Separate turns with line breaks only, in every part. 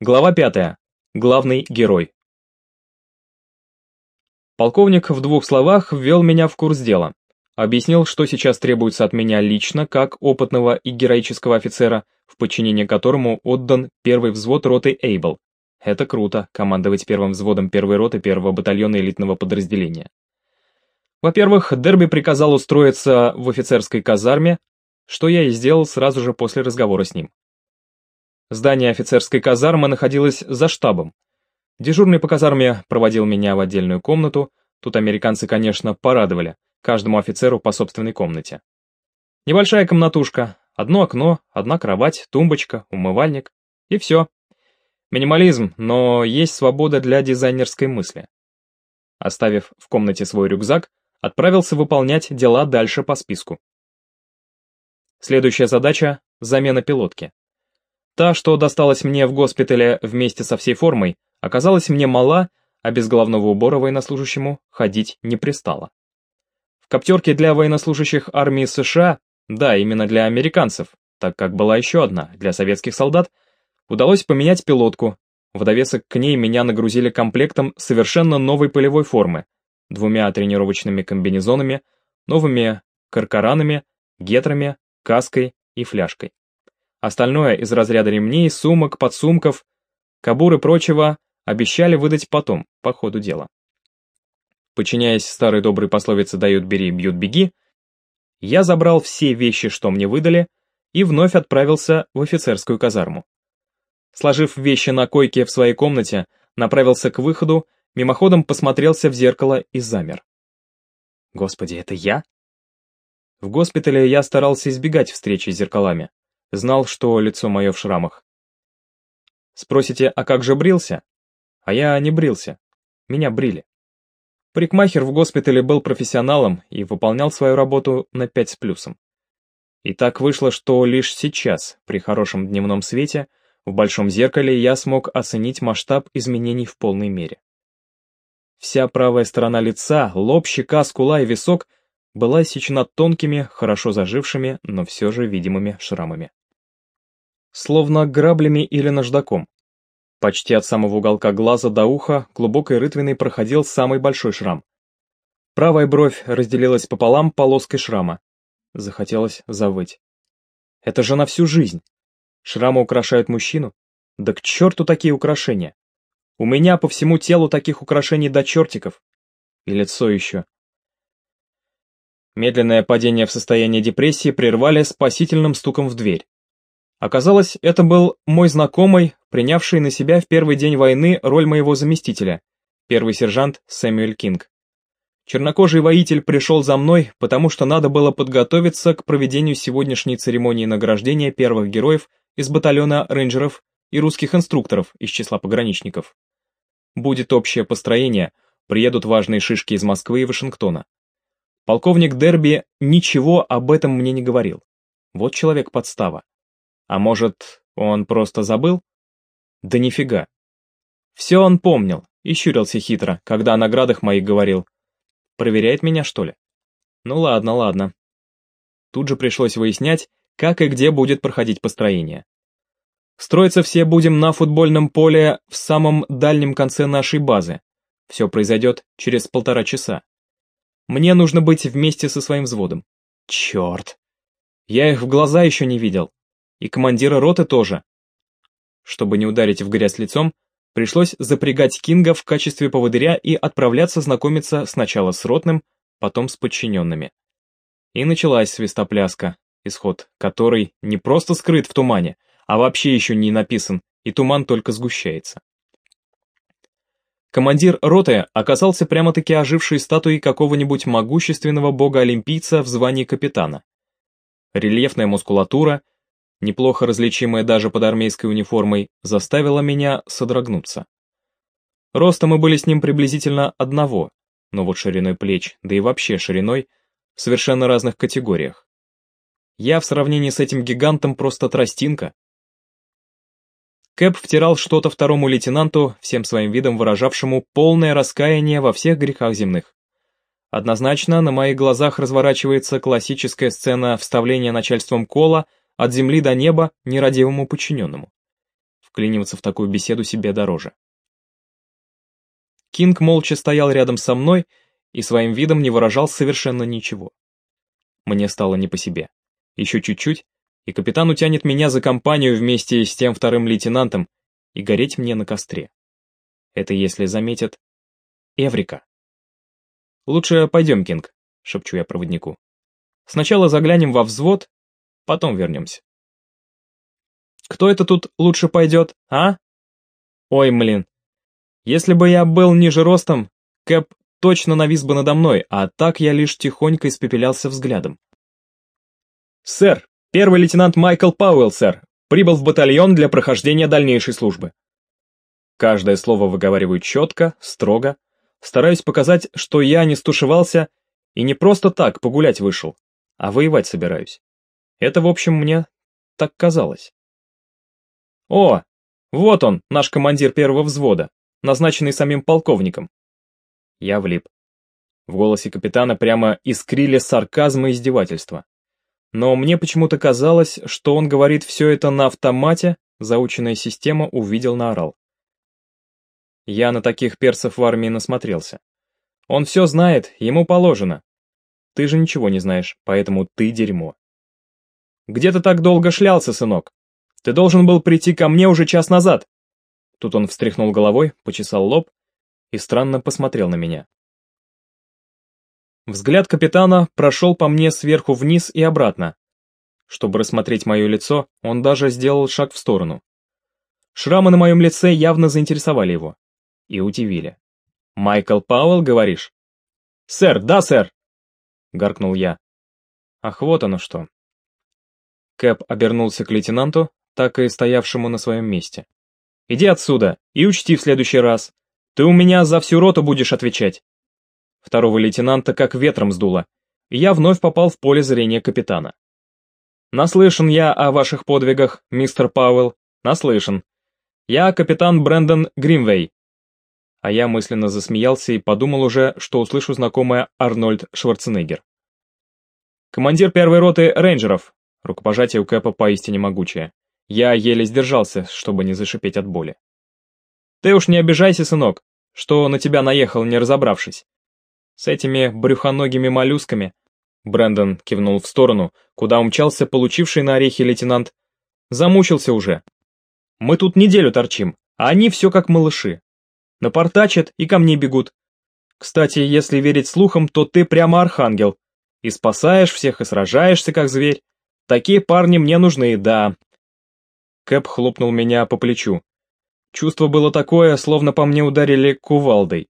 Глава 5. Главный герой. Полковник в двух словах ввел меня в курс дела. Объяснил, что сейчас требуется от меня лично, как опытного и героического офицера, в подчинение которому отдан первый взвод роты Эйбл. Это круто, командовать первым взводом первой роты первого батальона элитного подразделения. Во-первых, Дерби приказал устроиться в офицерской казарме, что я и сделал сразу же после разговора с ним. Здание офицерской казармы находилось за штабом. Дежурный по казарме проводил меня в отдельную комнату, тут американцы, конечно, порадовали, каждому офицеру по собственной комнате. Небольшая комнатушка, одно окно, одна кровать, тумбочка, умывальник, и все. Минимализм, но есть свобода для дизайнерской мысли. Оставив в комнате свой рюкзак, отправился выполнять дела дальше по списку. Следующая задача — замена пилотки. Та, что досталась мне в госпитале вместе со всей формой, оказалась мне мала, а без головного убора военнослужащему ходить не пристало. В коптерке для военнослужащих армии США, да, именно для американцев, так как была еще одна, для советских солдат, удалось поменять пилотку. В довесок к ней меня нагрузили комплектом совершенно новой полевой формы, двумя тренировочными комбинезонами, новыми каркаранами, гетрами, каской и фляжкой. Остальное из разряда ремней, сумок, подсумков, кабур и прочего обещали выдать потом, по ходу дела. Подчиняясь старой доброй пословице «дают бери, бьют беги», я забрал все вещи, что мне выдали, и вновь отправился в офицерскую казарму. Сложив вещи на койке в своей комнате, направился к выходу, мимоходом посмотрелся в зеркало и замер. Господи, это я? В госпитале я старался избегать встречи с зеркалами. Знал, что лицо мое в шрамах. Спросите, а как же брился? А я не брился. Меня брили. Парикмахер в госпитале был профессионалом и выполнял свою работу на пять с плюсом. И так вышло, что лишь сейчас, при хорошем дневном свете, в большом зеркале я смог оценить масштаб изменений в полной мере. Вся правая сторона лица, лоб, щека, скула и висок была сечена тонкими, хорошо зажившими, но все же видимыми шрамами словно граблями или наждаком. Почти от самого уголка глаза до уха глубокой рытвиной проходил самый большой шрам. Правая бровь разделилась пополам полоской шрама. Захотелось завыть. Это же на всю жизнь. Шрамы украшают мужчину? Да к черту такие украшения. У меня по всему телу таких украшений до чертиков. И лицо еще. Медленное падение в состояние депрессии прервали спасительным стуком в дверь. Оказалось, это был мой знакомый, принявший на себя в первый день войны роль моего заместителя, первый сержант Сэмюэль Кинг. Чернокожий воитель пришел за мной, потому что надо было подготовиться к проведению сегодняшней церемонии награждения первых героев из батальона рейнджеров и русских инструкторов из числа пограничников. Будет общее построение, приедут важные шишки из Москвы и Вашингтона. Полковник Дерби ничего об этом мне не говорил. Вот человек подстава. А может, он просто забыл? Да нифига. Все он помнил и щурился хитро, когда о наградах моих говорил. Проверяет меня, что ли? Ну ладно, ладно. Тут же пришлось выяснять, как и где будет проходить построение. Строиться все будем на футбольном поле в самом дальнем конце нашей базы. Все произойдет через полтора часа. Мне нужно быть вместе со своим взводом. Черт. Я их в глаза еще не видел. И командира роты тоже. Чтобы не ударить в грязь лицом, пришлось запрягать Кинга в качестве поводыря и отправляться знакомиться сначала с ротным, потом с подчиненными. И началась свистопляска, исход которой не просто скрыт в тумане, а вообще еще не написан, и туман только сгущается. Командир роты оказался прямо-таки ожившей статуей какого-нибудь могущественного бога-олимпийца в звании капитана. Рельефная мускулатура, неплохо различимая даже под армейской униформой, заставила меня содрогнуться. Ростом мы были с ним приблизительно одного, но вот шириной плеч, да и вообще шириной, в совершенно разных категориях. Я в сравнении с этим гигантом просто тростинка. Кэп втирал что-то второму лейтенанту, всем своим видом выражавшему полное раскаяние во всех грехах земных. Однозначно, на моих глазах разворачивается классическая сцена вставления начальством кола от земли до неба нерадивому подчиненному. Вклиниваться в такую беседу себе дороже. Кинг молча стоял рядом со мной и своим видом не выражал совершенно ничего. Мне стало не по себе. Еще чуть-чуть, и капитан утянет меня за компанию вместе с тем вторым лейтенантом и гореть мне на костре. Это если заметят Эврика. «Лучше пойдем, Кинг», — шепчу я проводнику. «Сначала заглянем во взвод, потом вернемся». «Кто это тут лучше пойдет, а?» «Ой, млин, если бы я был ниже ростом, Кэп точно навис бы надо мной, а так я лишь тихонько испепелялся взглядом. «Сэр, первый лейтенант Майкл Пауэлл, сэр, прибыл в батальон для прохождения дальнейшей службы». Каждое слово выговариваю четко, строго, стараюсь показать, что я не стушевался и не просто так погулять вышел, а воевать собираюсь. Это, в общем, мне так казалось. «О, вот он, наш командир первого взвода назначенный самим полковником. Я влип. В голосе капитана прямо искрили сарказм и издевательство. Но мне почему-то казалось, что он говорит все это на автомате, заученная система увидел наорал. Я на таких перцев в армии насмотрелся. Он все знает, ему положено. Ты же ничего не знаешь, поэтому ты дерьмо. Где ты так долго шлялся, сынок? Ты должен был прийти ко мне уже час назад. Тут он встряхнул головой, почесал лоб и странно посмотрел на меня. Взгляд капитана прошел по мне сверху вниз и обратно. Чтобы рассмотреть мое лицо, он даже сделал шаг в сторону. Шрамы на моем лице явно заинтересовали его. И удивили. «Майкл Пауэлл, говоришь?» «Сэр, да, сэр!» — гаркнул я. «Ах, вот оно что!» Кэп обернулся к лейтенанту, так и стоявшему на своем месте. Иди отсюда и учти в следующий раз. Ты у меня за всю роту будешь отвечать. Второго лейтенанта как ветром сдуло, и я вновь попал в поле зрения капитана. Наслышан я о ваших подвигах, мистер Пауэлл, наслышан. Я капитан Брэндон Гримвей. А я мысленно засмеялся и подумал уже, что услышу знакомое Арнольд Шварценеггер. Командир первой роты рейнджеров. Рукопожатие у Кэпа поистине могучее. Я еле сдержался, чтобы не зашипеть от боли. Ты уж не обижайся, сынок, что на тебя наехал, не разобравшись. С этими брюхоногими моллюсками... Брэндон кивнул в сторону, куда умчался получивший на орехи лейтенант. Замучился уже. Мы тут неделю торчим, а они все как малыши. Напортачат и ко мне бегут. Кстати, если верить слухам, то ты прямо архангел. И спасаешь всех, и сражаешься, как зверь. Такие парни мне нужны, да, Кэп хлопнул меня по плечу. Чувство было такое, словно по мне ударили кувалдой.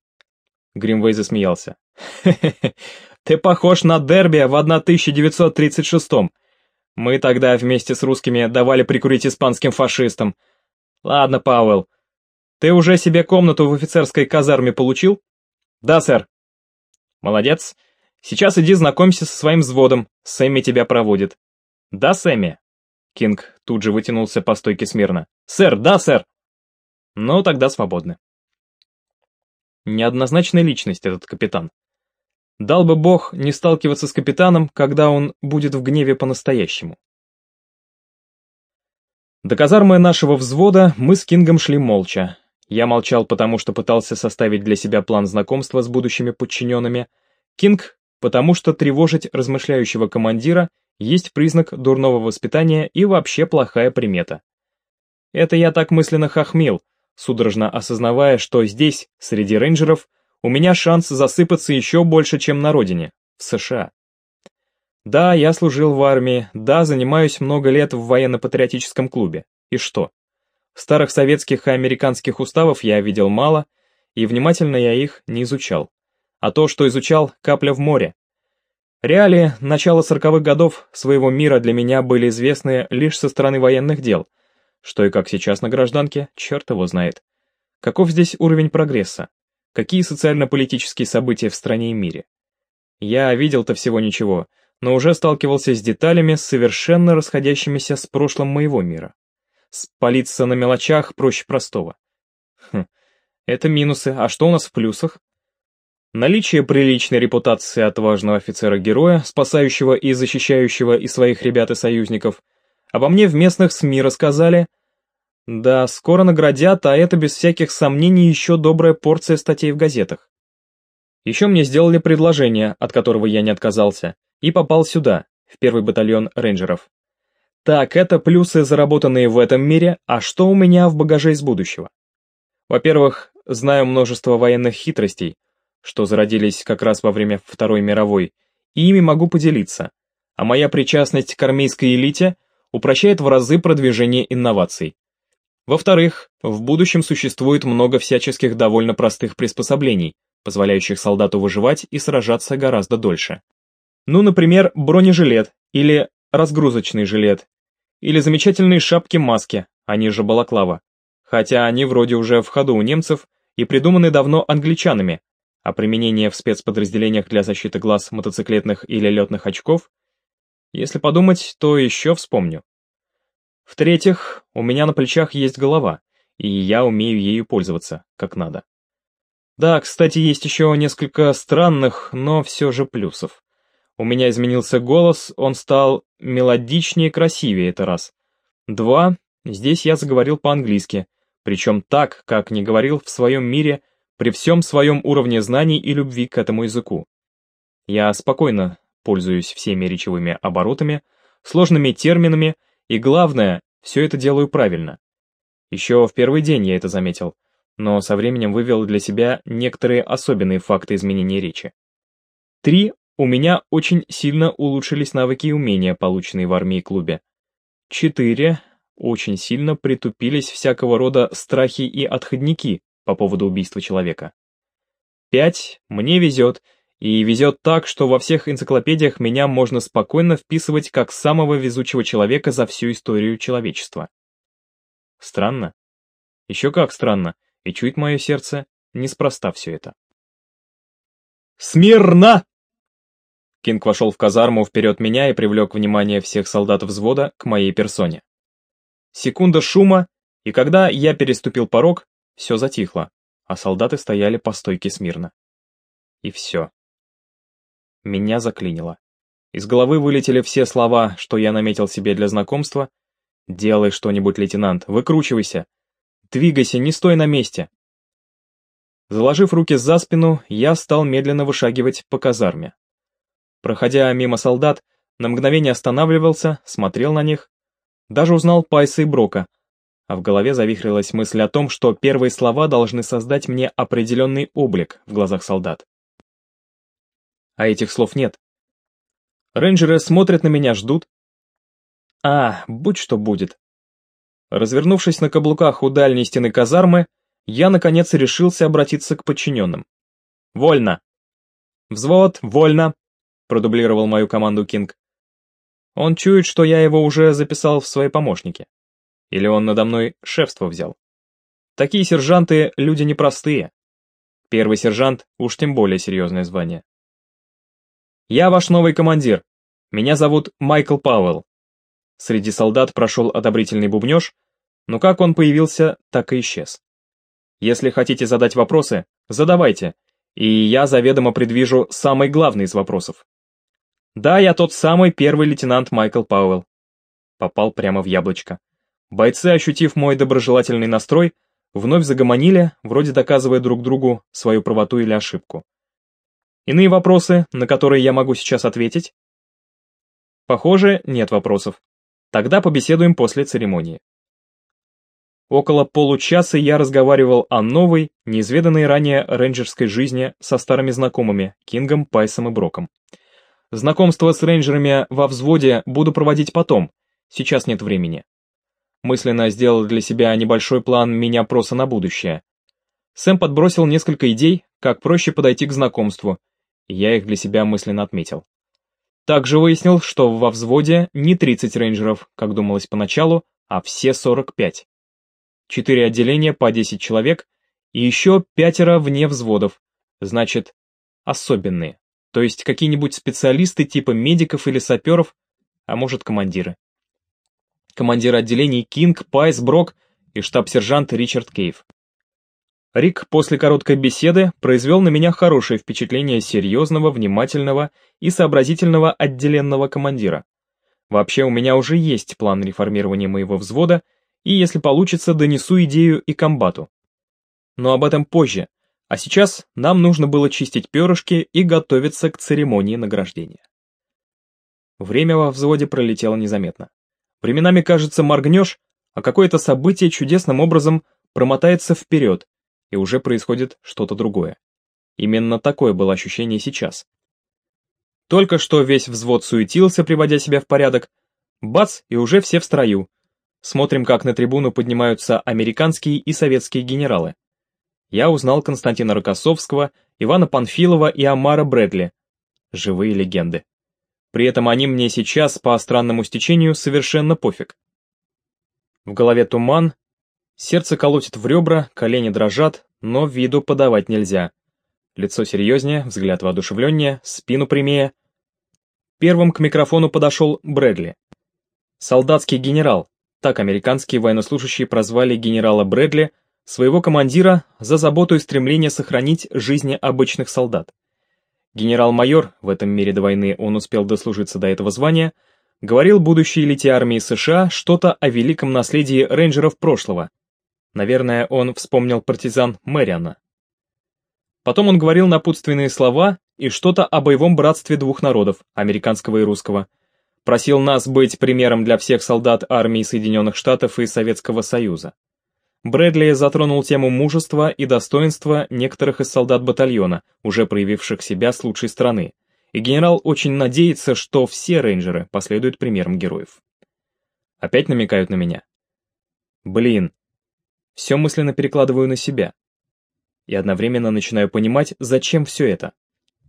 Гримвей засмеялся. «Хе-хе-хе, ты похож на Дерби в 1936-м. Мы тогда вместе с русскими давали прикурить испанским фашистам. Ладно, Пауэлл, ты уже себе комнату в офицерской казарме получил? Да, сэр. Молодец. Сейчас иди знакомься со своим взводом, Сэмми тебя проводит. Да, Сэмми? Кинг тут же вытянулся по стойке смирно. «Сэр, да, сэр!» «Ну, тогда свободны». Неоднозначная личность этот капитан. Дал бы бог не сталкиваться с капитаном, когда он будет в гневе по-настоящему. До казармы нашего взвода мы с Кингом шли молча. Я молчал, потому что пытался составить для себя план знакомства с будущими подчиненными. Кинг, потому что тревожить размышляющего командира есть признак дурного воспитания и вообще плохая примета. Это я так мысленно хохмил, судорожно осознавая, что здесь, среди рейнджеров, у меня шанс засыпаться еще больше, чем на родине, в США. Да, я служил в армии, да, занимаюсь много лет в военно-патриотическом клубе. И что? Старых советских и американских уставов я видел мало, и внимательно я их не изучал. А то, что изучал, капля в море. Реалии начала сороковых годов своего мира для меня были известны лишь со стороны военных дел, что и как сейчас на гражданке, черт его знает. Каков здесь уровень прогресса? Какие социально-политические события в стране и мире? Я видел-то всего ничего, но уже сталкивался с деталями, совершенно расходящимися с прошлым моего мира. Спалиться на мелочах проще простого. Хм, это минусы, а что у нас в плюсах? Наличие приличной репутации отважного офицера-героя, спасающего и защищающего и своих ребят и союзников. Обо мне в местных СМИ рассказали. Да, скоро наградят, а это без всяких сомнений еще добрая порция статей в газетах. Еще мне сделали предложение, от которого я не отказался, и попал сюда, в первый батальон рейнджеров. Так, это плюсы, заработанные в этом мире, а что у меня в багаже из будущего? Во-первых, знаю множество военных хитростей, что зародились как раз во время Второй мировой, и ими могу поделиться, а моя причастность к армейской элите упрощает в разы продвижение инноваций. Во-вторых, в будущем существует много всяческих довольно простых приспособлений, позволяющих солдату выживать и сражаться гораздо дольше. Ну, например, бронежилет, или разгрузочный жилет, или замечательные шапки-маски, они же балаклава. Хотя они вроде уже в ходу у немцев и придуманы давно англичанами, а применение в спецподразделениях для защиты глаз мотоциклетных или летных очков если подумать, то еще вспомню. В-третьих, у меня на плечах есть голова, и я умею ею пользоваться, как надо. Да, кстати, есть еще несколько странных, но все же плюсов. У меня изменился голос, он стал мелодичнее и красивее, это раз. Два, здесь я заговорил по-английски, причем так, как не говорил в своем мире, при всем своем уровне знаний и любви к этому языку. Я спокойно пользуюсь всеми речевыми оборотами, сложными терминами, и главное, все это делаю правильно. Еще в первый день я это заметил, но со временем вывел для себя некоторые особенные факты изменения речи. Три, у меня очень сильно улучшились навыки и умения, полученные в армии и клубе. Четыре, очень сильно притупились всякого рода страхи и отходники по поводу убийства человека. Пять, мне везет, и везет так, что во всех энциклопедиях меня можно спокойно вписывать как самого везучего человека за всю историю человечества. Странно? Еще как странно, и чует мое сердце, неспроста все это. «Смирно!» Кинг вошел в казарму вперед меня и привлек внимание всех солдат взвода к моей персоне. Секунда шума, и когда я переступил порог, все затихло, а солдаты стояли по стойке смирно. И все. Меня заклинило. Из головы вылетели все слова, что я наметил себе для знакомства. «Делай что-нибудь, лейтенант, выкручивайся! Двигайся, не стой на месте!» Заложив руки за спину, я стал медленно вышагивать по казарме. Проходя мимо солдат, на мгновение останавливался, смотрел на них, даже узнал Пайса и Брока, а в голове завихрилась мысль о том, что первые слова должны создать мне определенный облик в глазах солдат а этих слов нет. Рейнджеры смотрят на меня, ждут. А, будь что будет. Развернувшись на каблуках у дальней стены казармы, я, наконец, решился обратиться к подчиненным. «Вольно!» «Взвод, вольно!» — продублировал мою команду Кинг. Он чует, что я его уже записал в свои помощники. Или он надо мной шефство взял. Такие сержанты — люди непростые. Первый сержант — уж тем более серьезное звание. «Я ваш новый командир. Меня зовут Майкл Пауэлл». Среди солдат прошел одобрительный бубнеж, но как он появился, так и исчез. Если хотите задать вопросы, задавайте, и я заведомо предвижу самый главный из вопросов. Да, я тот самый первый лейтенант Майкл Пауэлл. Попал прямо в яблочко. Бойцы, ощутив мой доброжелательный настрой, вновь загомонили, вроде доказывая друг другу свою правоту или ошибку. Иные вопросы, на которые я могу сейчас ответить? Похоже, нет вопросов. Тогда побеседуем после церемонии. Около получаса я разговаривал о новой, неизведанной ранее рейнджерской жизни со старыми знакомыми, Кингом, Пайсом и Броком. Знакомство с рейнджерами во взводе буду проводить потом, сейчас нет времени. Мысленно сделал для себя небольшой план меня просто на будущее. Сэм подбросил несколько идей, как проще подойти к знакомству, я их для себя мысленно отметил. Также выяснил, что во взводе не 30 рейнджеров, как думалось поначалу, а все 45. Четыре отделения по 10 человек и еще пятеро вне взводов, значит, особенные, то есть какие-нибудь специалисты типа медиков или саперов, а может командиры. Командир отделений Кинг, Пайс, Брок и штаб-сержант Ричард Кейв. Рик после короткой беседы произвел на меня хорошее впечатление серьезного, внимательного и сообразительного отделенного командира. Вообще у меня уже есть план реформирования моего взвода, и, если получится, донесу идею и комбату. Но об этом позже, а сейчас нам нужно было чистить перышки и готовиться к церемонии награждения. Время во взводе пролетело незаметно. Временами, кажется, моргнешь, а какое-то событие чудесным образом промотается вперед, и уже происходит что-то другое. Именно такое было ощущение сейчас. Только что весь взвод суетился, приводя себя в порядок. Бац, и уже все в строю. Смотрим, как на трибуну поднимаются американские и советские генералы. Я узнал Константина Рокоссовского, Ивана Панфилова и Амара Брэдли. Живые легенды. При этом они мне сейчас, по странному стечению, совершенно пофиг. В голове туман, сердце колотит в ребра, колени дрожат, но виду подавать нельзя. Лицо серьезнее, взгляд воодушевленнее, спину прямее. Первым к микрофону подошел Брэдли. Солдатский генерал, так американские военнослужащие прозвали генерала Брэдли, своего командира за заботу и стремление сохранить жизни обычных солдат. Генерал-майор, в этом мире до войны он успел дослужиться до этого звания, говорил будущей элите армии США что-то о великом наследии рейнджеров прошлого. Наверное, он вспомнил партизан Мэриана. Потом он говорил напутственные слова и что-то о боевом братстве двух народов, американского и русского. Просил нас быть примером для всех солдат армии Соединенных Штатов и Советского Союза. Брэдли затронул тему мужества и достоинства некоторых из солдат батальона, уже проявивших себя с лучшей стороны, и генерал очень надеется, что все рейнджеры последуют примерам героев. Опять намекают на меня. Блин, все мысленно перекладываю на себя. И одновременно начинаю понимать, зачем все это.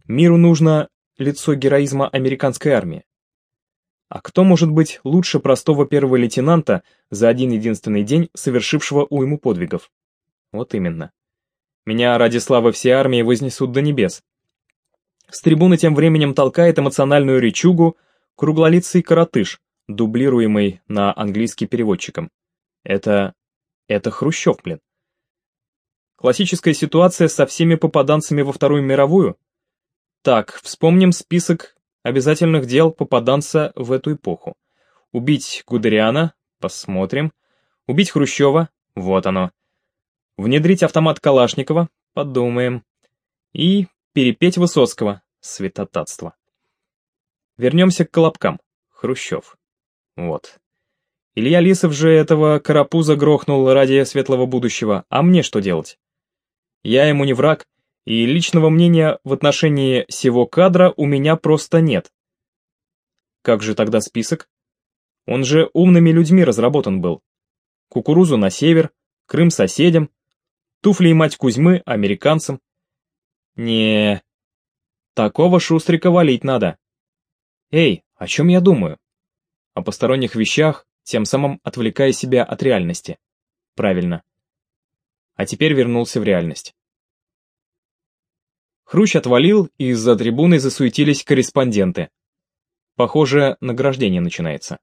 Миру нужно лицо героизма американской армии. А кто может быть лучше простого первого лейтенанта за один единственный день, совершившего уйму подвигов? Вот именно. Меня ради славы всей армии вознесут до небес. С трибуны тем временем толкает эмоциональную речугу круглолицый коротыш, дублируемый на английский переводчиком. Это... это Хрущев, блин. Классическая ситуация со всеми попаданцами во Вторую мировую? Так, вспомним список обязательных дел попаданца в эту эпоху. Убить Гудериана, посмотрим. Убить Хрущева, вот оно. Внедрить автомат Калашникова, подумаем. И перепеть Высоцкого, святотатство. Вернемся к Колобкам, Хрущев. Вот. Илья Лисов же этого карапуза грохнул ради светлого будущего, а мне что делать? Я ему не враг, и личного мнения в отношении сего кадра у меня просто нет. Как же тогда список? Он же умными людьми разработан был. Кукурузу на север, Крым соседям, туфли и мать Кузьмы американцам. не такого шустрика валить надо. Эй, о чем я думаю? О посторонних вещах, тем самым отвлекая себя от реальности. Правильно. А теперь вернулся в реальность. Хрущ отвалил, и из-за трибуны засуетились корреспонденты. Похоже, награждение начинается.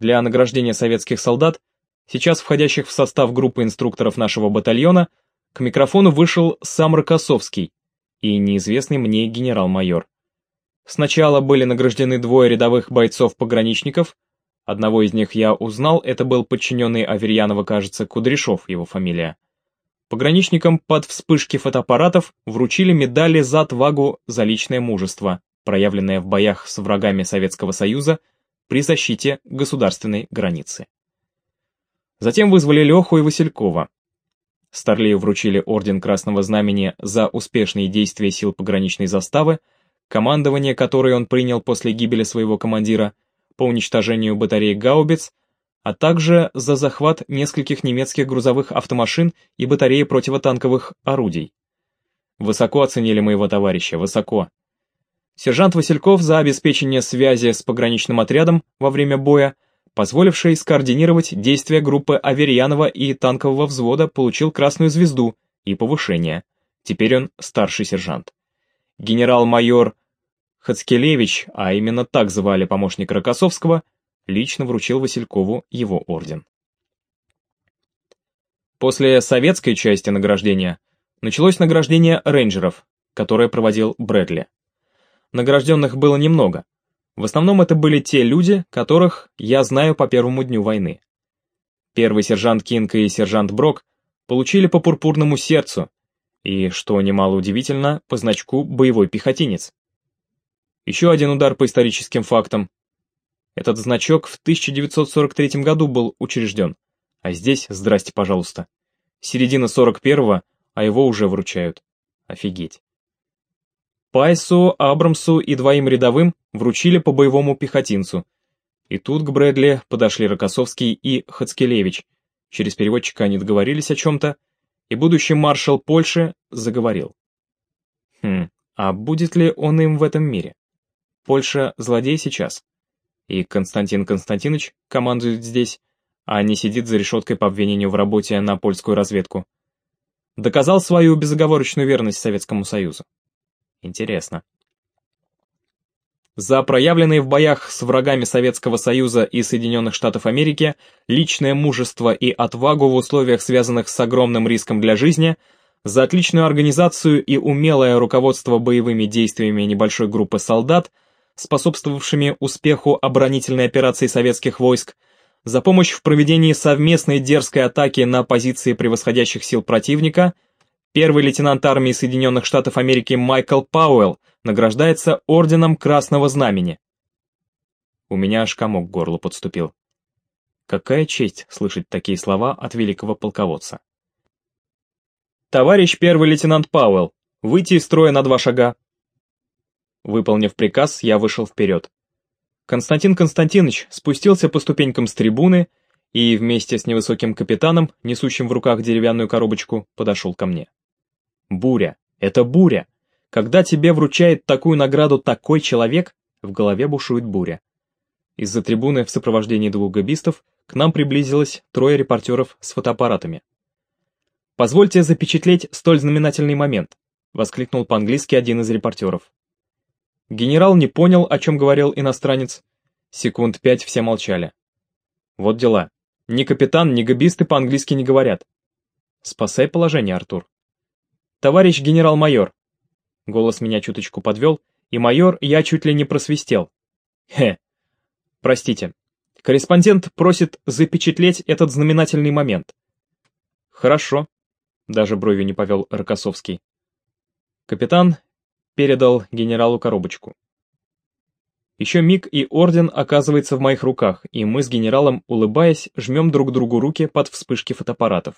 Для награждения советских солдат, сейчас входящих в состав группы инструкторов нашего батальона, к микрофону вышел сам Рокоссовский и неизвестный мне генерал-майор. Сначала были награждены двое рядовых бойцов-пограничников, одного из них я узнал, это был подчиненный Аверьянова, кажется, Кудряшов его фамилия. Пограничникам под вспышки фотоаппаратов вручили медали за отвагу за личное мужество, проявленное в боях с врагами Советского Союза при защите государственной границы. Затем вызвали Леху и Василькова. Старлею вручили Орден Красного Знамени за успешные действия сил пограничной заставы, командование которой он принял после гибели своего командира, по уничтожению батареи гаубиц а также за захват нескольких немецких грузовых автомашин и батареи противотанковых орудий. Высоко оценили моего товарища, высоко. Сержант Васильков за обеспечение связи с пограничным отрядом во время боя, позволивший скоординировать действия группы Аверьянова и танкового взвода, получил красную звезду и повышение. Теперь он старший сержант. Генерал-майор Хацкелевич, а именно так звали помощника Рокоссовского, лично вручил Василькову его орден. После советской части награждения началось награждение рейнджеров, которое проводил Брэдли. Награжденных было немного. В основном это были те люди, которых я знаю по первому дню войны. Первый сержант Кинг и сержант Брок получили по пурпурному сердцу и, что немало удивительно, по значку «боевой пехотинец». Еще один удар по историческим фактам. Этот значок в 1943 году был учрежден, а здесь, здрасте, пожалуйста, середина 41-го, а его уже вручают. Офигеть. Пайсу, Абрамсу и двоим рядовым вручили по боевому пехотинцу. И тут к Брэдли подошли Рокоссовский и Хацкелевич. Через переводчика они договорились о чем-то, и будущий маршал Польши заговорил. Хм, а будет ли он им в этом мире? Польша злодей сейчас. И Константин Константинович командует здесь, а не сидит за решеткой по обвинению в работе на польскую разведку. Доказал свою безоговорочную верность Советскому Союзу. Интересно. За проявленные в боях с врагами Советского Союза и Соединенных Штатов Америки личное мужество и отвагу в условиях, связанных с огромным риском для жизни, за отличную организацию и умелое руководство боевыми действиями небольшой группы солдат, способствовавшими успеху оборонительной операции советских войск, за помощь в проведении совместной дерзкой атаки на позиции превосходящих сил противника – Первый лейтенант армии Соединенных Штатов Америки Майкл Пауэлл награждается Орденом Красного Знамени. У меня аж комок к горлу подступил. Какая честь слышать такие слова от великого полководца. «Товарищ первый лейтенант Пауэлл, выйти из строя на два шага». Выполнив приказ, я вышел вперед. Константин Константинович спустился по ступенькам с трибуны и вместе с невысоким капитаном, несущим в руках деревянную коробочку, подошел ко мне. Буря. Это буря. Когда тебе вручает такую награду такой человек, в голове бушует буря. Из-за трибуны в сопровождении двух габистов к нам приблизилось трое репортеров с фотоаппаратами. «Позвольте запечатлеть столь знаменательный момент», — воскликнул по-английски один из репортеров. Генерал не понял, о чем говорил иностранец. Секунд пять все молчали. Вот дела. Ни капитан, ни габисты по-английски не говорят. Спасай положение, Артур. «Товарищ генерал-майор!» Голос меня чуточку подвел, и майор я чуть ли не просвистел. Хе. Простите. Корреспондент просит запечатлеть этот знаменательный момент. Хорошо. Даже бровью не повел Рокоссовский. Капитан передал генералу коробочку. Еще миг, и орден оказывается в моих руках, и мы с генералом, улыбаясь, жмем друг другу руки под вспышки фотоаппаратов.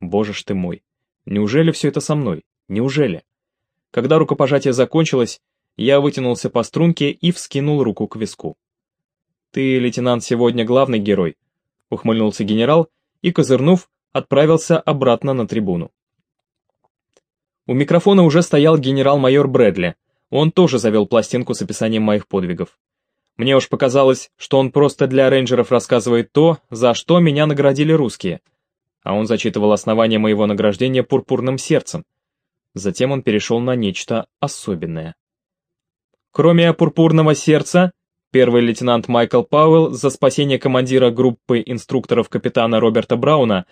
Боже ж ты мой. Неужели все это со мной? Неужели? Когда рукопожатие закончилось, я вытянулся по струнке и вскинул руку к виску. «Ты, лейтенант, сегодня главный герой», — ухмыльнулся генерал и, козырнув, отправился обратно на трибуну. У микрофона уже стоял генерал-майор Брэдли, он тоже завел пластинку с описанием моих подвигов. Мне уж показалось, что он просто для рейнджеров рассказывает то, за что меня наградили русские — а он зачитывал основания моего награждения пурпурным сердцем. Затем он перешел на нечто особенное. Кроме пурпурного сердца, первый лейтенант Майкл Пауэлл за спасение командира группы инструкторов капитана Роберта Брауна,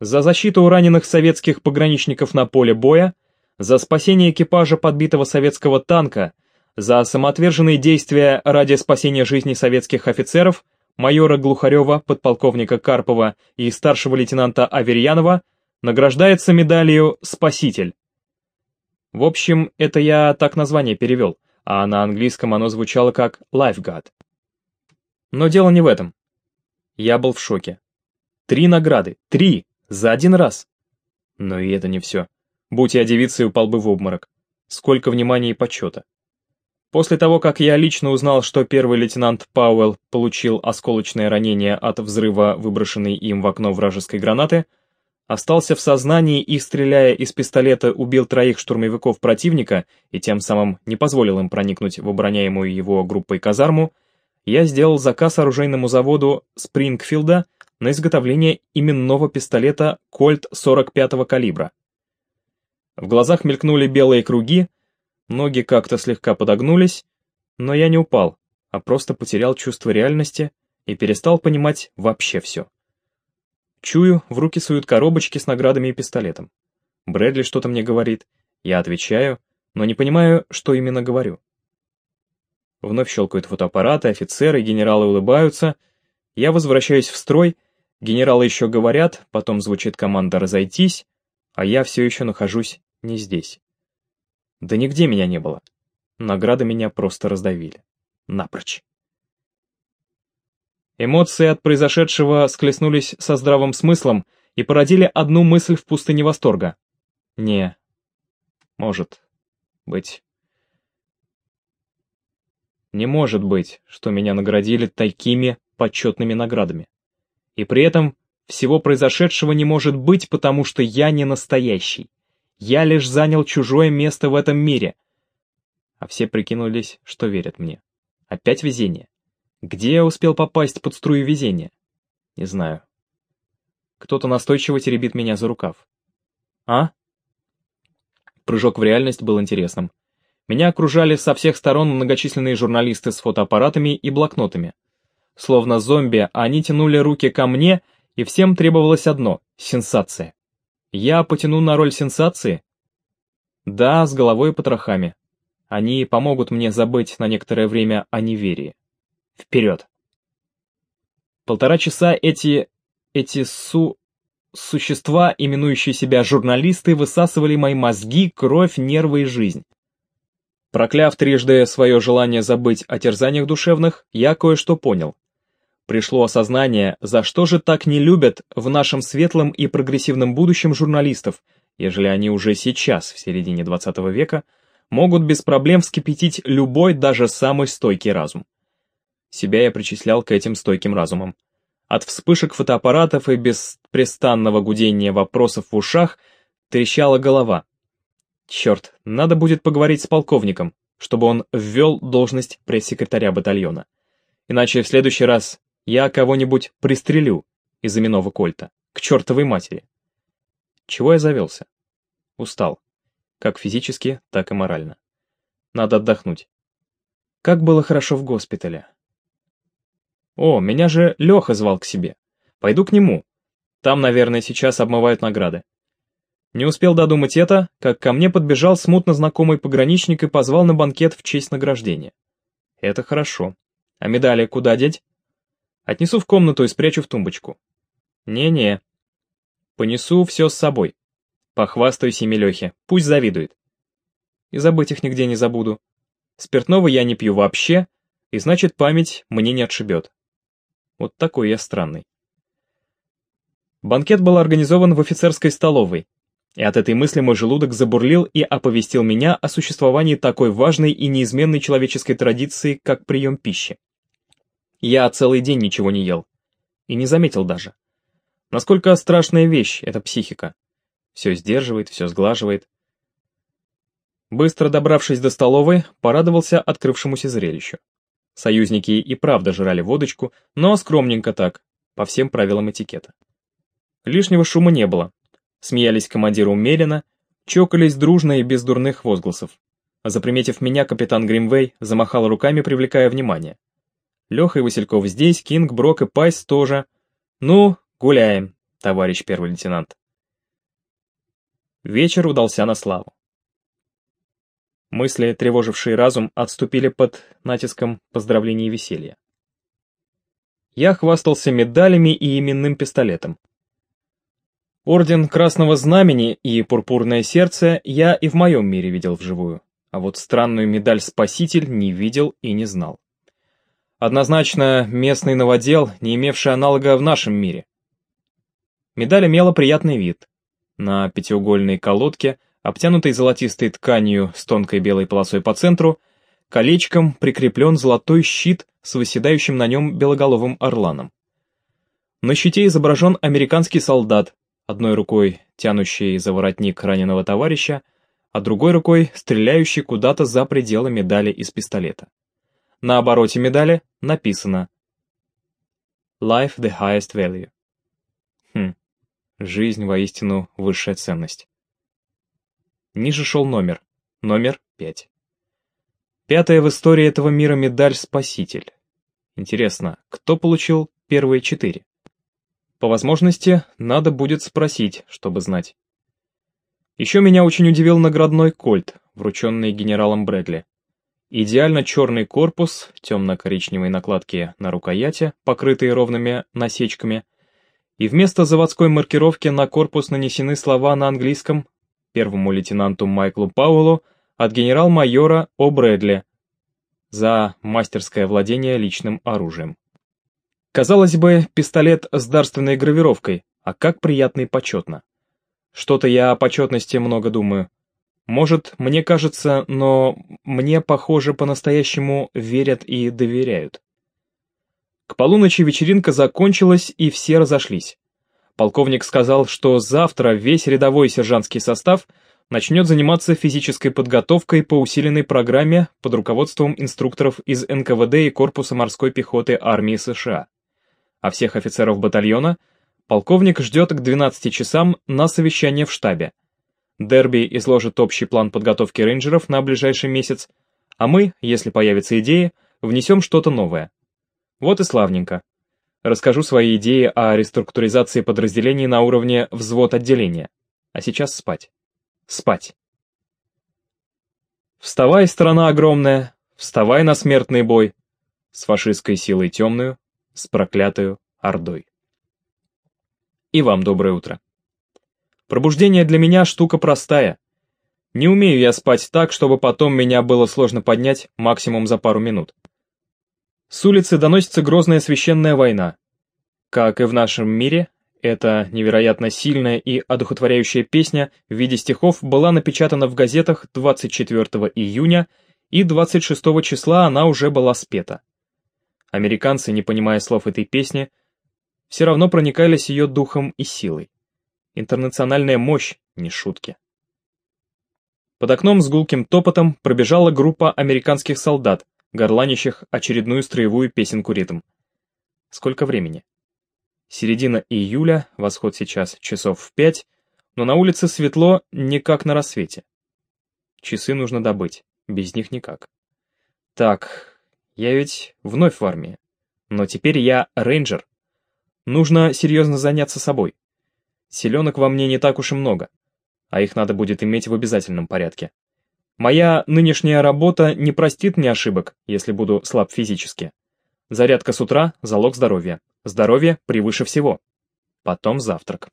за защиту раненых советских пограничников на поле боя, за спасение экипажа подбитого советского танка, за самоотверженные действия ради спасения жизни советских офицеров – майора Глухарева, подполковника Карпова и старшего лейтенанта Аверьянова награждается медалью «Спаситель». В общем, это я так название перевел, а на английском оно звучало как «Lifeguard». Но дело не в этом. Я был в шоке. Три награды, три, за один раз. Но и это не все. Будь я девицей, упал бы в обморок. Сколько внимания и почета. После того, как я лично узнал, что первый лейтенант Пауэлл получил осколочное ранение от взрыва, выброшенной им в окно вражеской гранаты, остался в сознании и, стреляя из пистолета, убил троих штурмовиков противника и тем самым не позволил им проникнуть в обороняемую его группой казарму, я сделал заказ оружейному заводу Спрингфилда на изготовление именного пистолета Кольт 45-го калибра. В глазах мелькнули белые круги, Ноги как-то слегка подогнулись, но я не упал, а просто потерял чувство реальности и перестал понимать вообще все. Чую, в руки суют коробочки с наградами и пистолетом. Брэдли что-то мне говорит, я отвечаю, но не понимаю, что именно говорю. Вновь щелкают фотоаппараты, офицеры, генералы улыбаются. Я возвращаюсь в строй, Генералы еще говорят, потом звучит команда «разойтись», а я все еще нахожусь не здесь. Да нигде меня не было. Награды меня просто раздавили. Напрочь. Эмоции от произошедшего склеснулись со здравым смыслом и породили одну мысль в пустыне восторга. Не, может быть. Не может быть, что меня наградили такими почетными наградами. И при этом всего произошедшего не может быть, потому что я не настоящий. Я лишь занял чужое место в этом мире. А все прикинулись, что верят мне. Опять везение. Где я успел попасть под струю везения? Не знаю. Кто-то настойчиво теребит меня за рукав. А? Прыжок в реальность был интересным. Меня окружали со всех сторон многочисленные журналисты с фотоаппаратами и блокнотами. Словно зомби, они тянули руки ко мне, и всем требовалось одно — сенсация. Я потяну на роль сенсации? Да, с головой и потрохами. Они помогут мне забыть на некоторое время о неверии. Вперед! Полтора часа эти... эти су существа, именующие себя журналисты, высасывали мои мозги, кровь, нервы и жизнь. Прокляв трижды свое желание забыть о терзаниях душевных, я кое-что понял. Пришло осознание, за что же так не любят в нашем светлом и прогрессивном будущем журналистов, ежели они уже сейчас, в середине 20 века, могут без проблем вскипятить любой, даже самый стойкий разум. Себя я причислял к этим стойким разумам. От вспышек фотоаппаратов и беспрестанного гудения вопросов в ушах трещала голова. Черт, надо будет поговорить с полковником, чтобы он ввел должность пресс-секретаря батальона. Иначе в следующий раз я кого-нибудь пристрелю из именного кольта, к чертовой матери. Чего я завелся? Устал. Как физически, так и морально. Надо отдохнуть. Как было хорошо в госпитале. О, меня же Леха звал к себе. Пойду к нему. Там, наверное, сейчас обмывают награды. Не успел додумать это, как ко мне подбежал смутно знакомый пограничник и позвал на банкет в честь награждения. Это хорошо. А медали куда деть? Отнесу в комнату и спрячу в тумбочку. Не-не. Понесу все с собой. Похвастаюсь ими Лехе, пусть завидует. И забыть их нигде не забуду. Спиртного я не пью вообще, и значит память мне не отшибет. Вот такой я странный. Банкет был организован в офицерской столовой, и от этой мысли мой желудок забурлил и оповестил меня о существовании такой важной и неизменной человеческой традиции, как прием пищи. Я целый день ничего не ел. И не заметил даже. Насколько страшная вещь эта психика. Все сдерживает, все сглаживает. Быстро добравшись до столовой, порадовался открывшемуся зрелищу. Союзники и правда жрали водочку, но скромненько так, по всем правилам этикета. Лишнего шума не было. Смеялись командиру умеренно, чокались дружно и без дурных возгласов. Заприметив меня, капитан Гримвей замахал руками, привлекая внимание. Леха и Васильков здесь, Кинг, Брок и Пайс тоже. Ну, гуляем, товарищ первый лейтенант. Вечер удался на славу. Мысли, тревожившие разум, отступили под натиском поздравлений и веселья. Я хвастался медалями и именным пистолетом. Орден Красного Знамени и Пурпурное Сердце я и в моем мире видел вживую, а вот странную медаль Спаситель не видел и не знал. Однозначно местный новодел, не имевший аналога в нашем мире. Медаль имела приятный вид. На пятиугольной колодке обтянутой золотистой тканью с тонкой белой полосой по центру, колечком прикреплен золотой щит с выседающим на нем белоголовым орланом. На щите изображен американский солдат, одной рукой тянущий за воротник раненого товарища, а другой рукой стреляющий куда-то за пределы медали из пистолета. На обороте медали написано «Life the highest value». Хм, жизнь воистину высшая ценность. Ниже шел номер. Номер пять. Пятая в истории этого мира медаль «Спаситель». Интересно, кто получил первые четыре? По возможности, надо будет спросить, чтобы знать. Еще меня очень удивил наградной кольт, врученный генералом Брэдли. Идеально черный корпус, темно-коричневые накладки на рукояти, покрытые ровными насечками, и вместо заводской маркировки на корпус нанесены слова на английском первому лейтенанту Майклу Пауэллу от генерал-майора О. Брэдли за мастерское владение личным оружием. Казалось бы, пистолет с дарственной гравировкой, а как приятно и почетно. Что-то я о почетности много думаю. Может, мне кажется, но мне, похоже, по-настоящему верят и доверяют. К полуночи вечеринка закончилась, и все разошлись. Полковник сказал, что завтра весь рядовой сержантский состав начнет заниматься физической подготовкой по усиленной программе под руководством инструкторов из НКВД и Корпуса морской пехоты армии США. А всех офицеров батальона полковник ждет к 12 часам на совещание в штабе. Дерби изложит общий план подготовки рейнджеров на ближайший месяц, а мы, если появятся идеи, внесем что-то новое. Вот и славненько. Расскажу свои идеи о реструктуризации подразделений на уровне взвод отделения. А сейчас спать. Спать. Вставай, страна огромная, вставай на смертный бой, с фашистской силой темную, с проклятою ордой. И вам доброе утро. Пробуждение для меня штука простая. Не умею я спать так, чтобы потом меня было сложно поднять максимум за пару минут. С улицы доносится грозная священная война. Как и в нашем мире, эта невероятно сильная и одухотворяющая песня в виде стихов была напечатана в газетах 24 июня, и 26 числа она уже была спета. Американцы, не понимая слов этой песни, все равно проникались ее духом и силой. Интернациональная мощь, не шутки. Под окном с гулким топотом пробежала группа американских солдат, горланящих очередную строевую песенку-ритм. Сколько времени? Середина июля, восход сейчас часов в пять, но на улице светло не как на рассвете. Часы нужно добыть, без них никак. Так, я ведь вновь в армии, но теперь я рейнджер. Нужно серьезно заняться собой. Селенок во мне не так уж и много, а их надо будет иметь в обязательном порядке. Моя нынешняя работа не простит мне ошибок, если буду слаб физически. Зарядка с утра – залог здоровья. Здоровье превыше всего. Потом завтрак.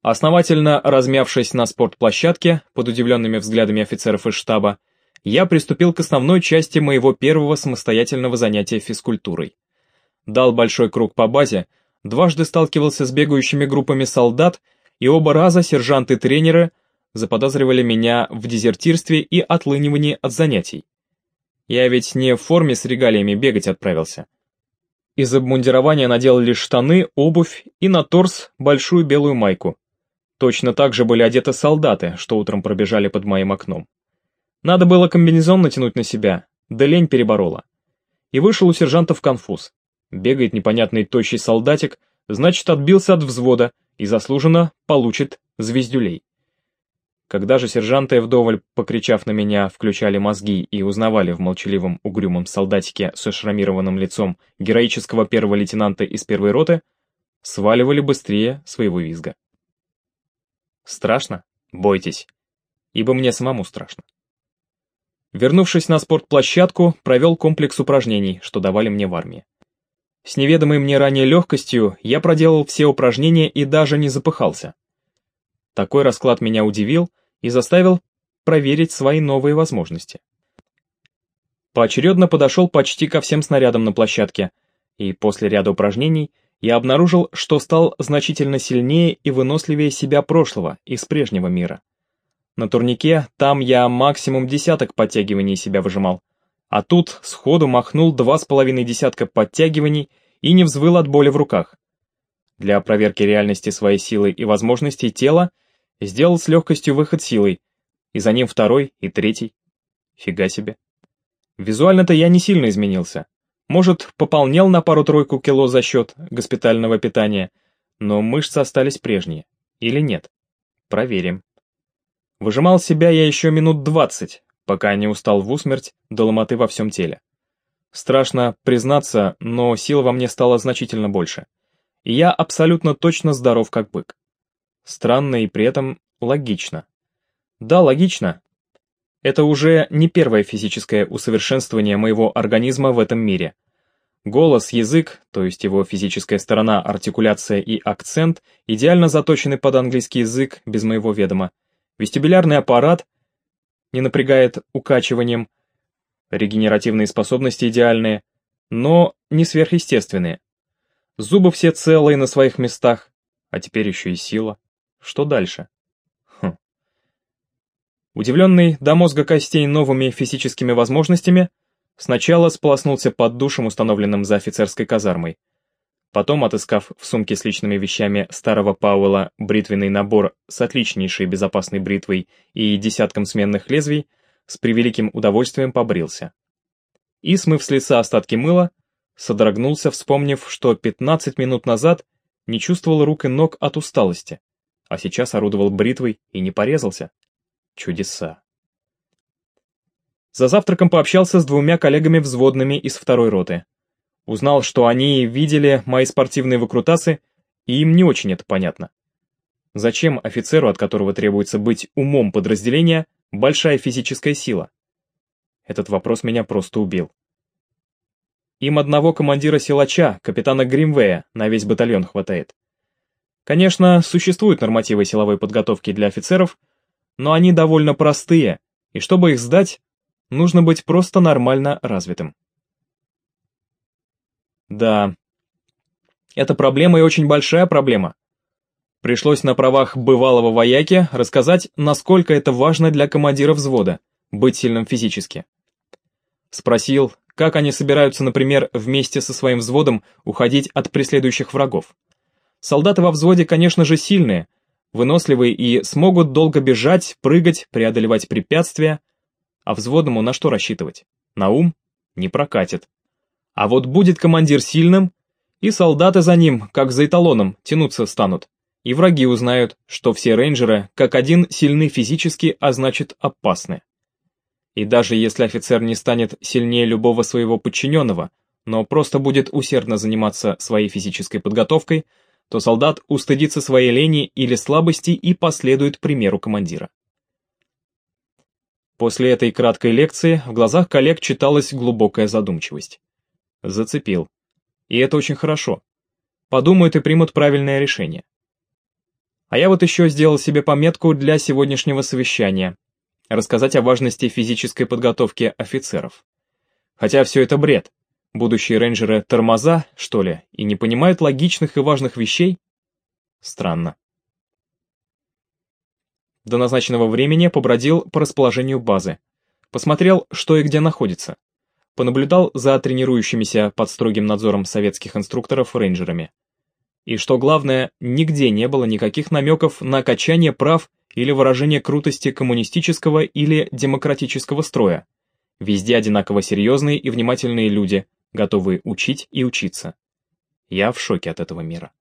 Основательно размявшись на спортплощадке, под удивленными взглядами офицеров из штаба, я приступил к основной части моего первого самостоятельного занятия физкультурой. Дал большой круг по базе, дважды сталкивался с бегающими группами солдат, и оба раза сержанты-тренеры заподозривали меня в дезертирстве и отлынивании от занятий. Я ведь не в форме с регалиями бегать отправился. Из обмундирования надел лишь штаны, обувь и на торс большую белую майку. Точно так же были одеты солдаты, что утром пробежали под моим окном. Надо было комбинезон натянуть на себя, да лень переборола. И вышел у сержанта в конфуз. Бегает непонятный тощий солдатик, значит отбился от взвода и заслуженно получит звездюлей. Когда же сержанты вдоволь, покричав на меня, включали мозги и узнавали в молчаливом угрюмом солдатике со шрамированным лицом героического первого лейтенанта из первой роты, сваливали быстрее своего визга. Страшно? Бойтесь. Ибо мне самому страшно. Вернувшись на спортплощадку, провел комплекс упражнений, что давали мне в армии. С неведомой мне ранее легкостью я проделал все упражнения и даже не запыхался. Такой расклад меня удивил и заставил проверить свои новые возможности. Поочередно подошел почти ко всем снарядам на площадке, и после ряда упражнений я обнаружил, что стал значительно сильнее и выносливее себя прошлого, из прежнего мира. На турнике там я максимум десяток подтягиваний себя выжимал, а тут сходу махнул два с половиной десятка подтягиваний и не взвыл от боли в руках. Для проверки реальности своей силы и возможностей тела сделал с легкостью выход силой, и за ним второй и третий. Фига себе. Визуально-то я не сильно изменился. Может, пополнел на пару-тройку кило за счет госпитального питания, но мышцы остались прежние. Или нет? Проверим. Выжимал себя я еще минут двадцать, пока не устал в усмерть до ломоты во всем теле. Страшно признаться, но сил во мне стало значительно больше. И я абсолютно точно здоров как бык. Странно и при этом логично. Да, логично. Это уже не первое физическое усовершенствование моего организма в этом мире. Голос, язык, то есть его физическая сторона, артикуляция и акцент, идеально заточены под английский язык, без моего ведома. Вестибулярный аппарат не напрягает укачиванием, регенеративные способности идеальные, но не сверхъестественные. Зубы все целые на своих местах, а теперь еще и сила. Что дальше? Хм. Удивленный до мозга костей новыми физическими возможностями, сначала сполоснулся под душем, установленным за офицерской казармой. Потом, отыскав в сумке с личными вещами старого Пауэлла бритвенный набор с отличнейшей безопасной бритвой и десятком сменных лезвий, с превеликим удовольствием побрился. И, смыв с лица остатки мыла, содрогнулся, вспомнив, что 15 минут назад не чувствовал рук и ног от усталости, а сейчас орудовал бритвой и не порезался. Чудеса. За завтраком пообщался с двумя коллегами-взводными из второй роты. Узнал, что они видели мои спортивные выкрутасы, и им не очень это понятно. Зачем офицеру, от которого требуется быть умом подразделения, большая физическая сила? Этот вопрос меня просто убил. Им одного командира-силача, капитана Гримвея, на весь батальон хватает. Конечно, существуют нормативы силовой подготовки для офицеров, но они довольно простые, и чтобы их сдать, нужно быть просто нормально развитым. Да, это проблема и очень большая проблема. Пришлось на правах бывалого вояки рассказать, насколько это важно для командира взвода, быть сильным физически. Спросил, как они собираются, например, вместе со своим взводом уходить от преследующих врагов. Солдаты во взводе, конечно же, сильные, выносливые и смогут долго бежать, прыгать, преодолевать препятствия, а взводному на что рассчитывать? На ум? Не прокатит. А вот будет командир сильным, и солдаты за ним, как за эталоном, тянуться станут. И враги узнают, что все рейнджеры, как один, сильны физически, а значит опасны. И даже если офицер не станет сильнее любого своего подчиненного, но просто будет усердно заниматься своей физической подготовкой, то солдат устыдится своей лени или слабости и последует примеру командира. После этой краткой лекции в глазах коллег читалась глубокая задумчивость. Зацепил. И это очень хорошо. Подумают и примут правильное решение. А я вот еще сделал себе пометку для сегодняшнего совещания, рассказать о важности физической подготовки офицеров. Хотя все это бред. Будущие рейнджеры тормоза, что ли, и не понимают логичных и важных вещей? Странно. До назначенного времени побродил по расположению базы. Посмотрел, что и где находится. Понаблюдал за тренирующимися под строгим надзором советских инструкторов рейнджерами. И что главное, нигде не было никаких намеков на качание прав или выражение крутости коммунистического или демократического строя. Везде одинаково серьезные и внимательные люди, готовые учить и учиться. Я в шоке от этого мира.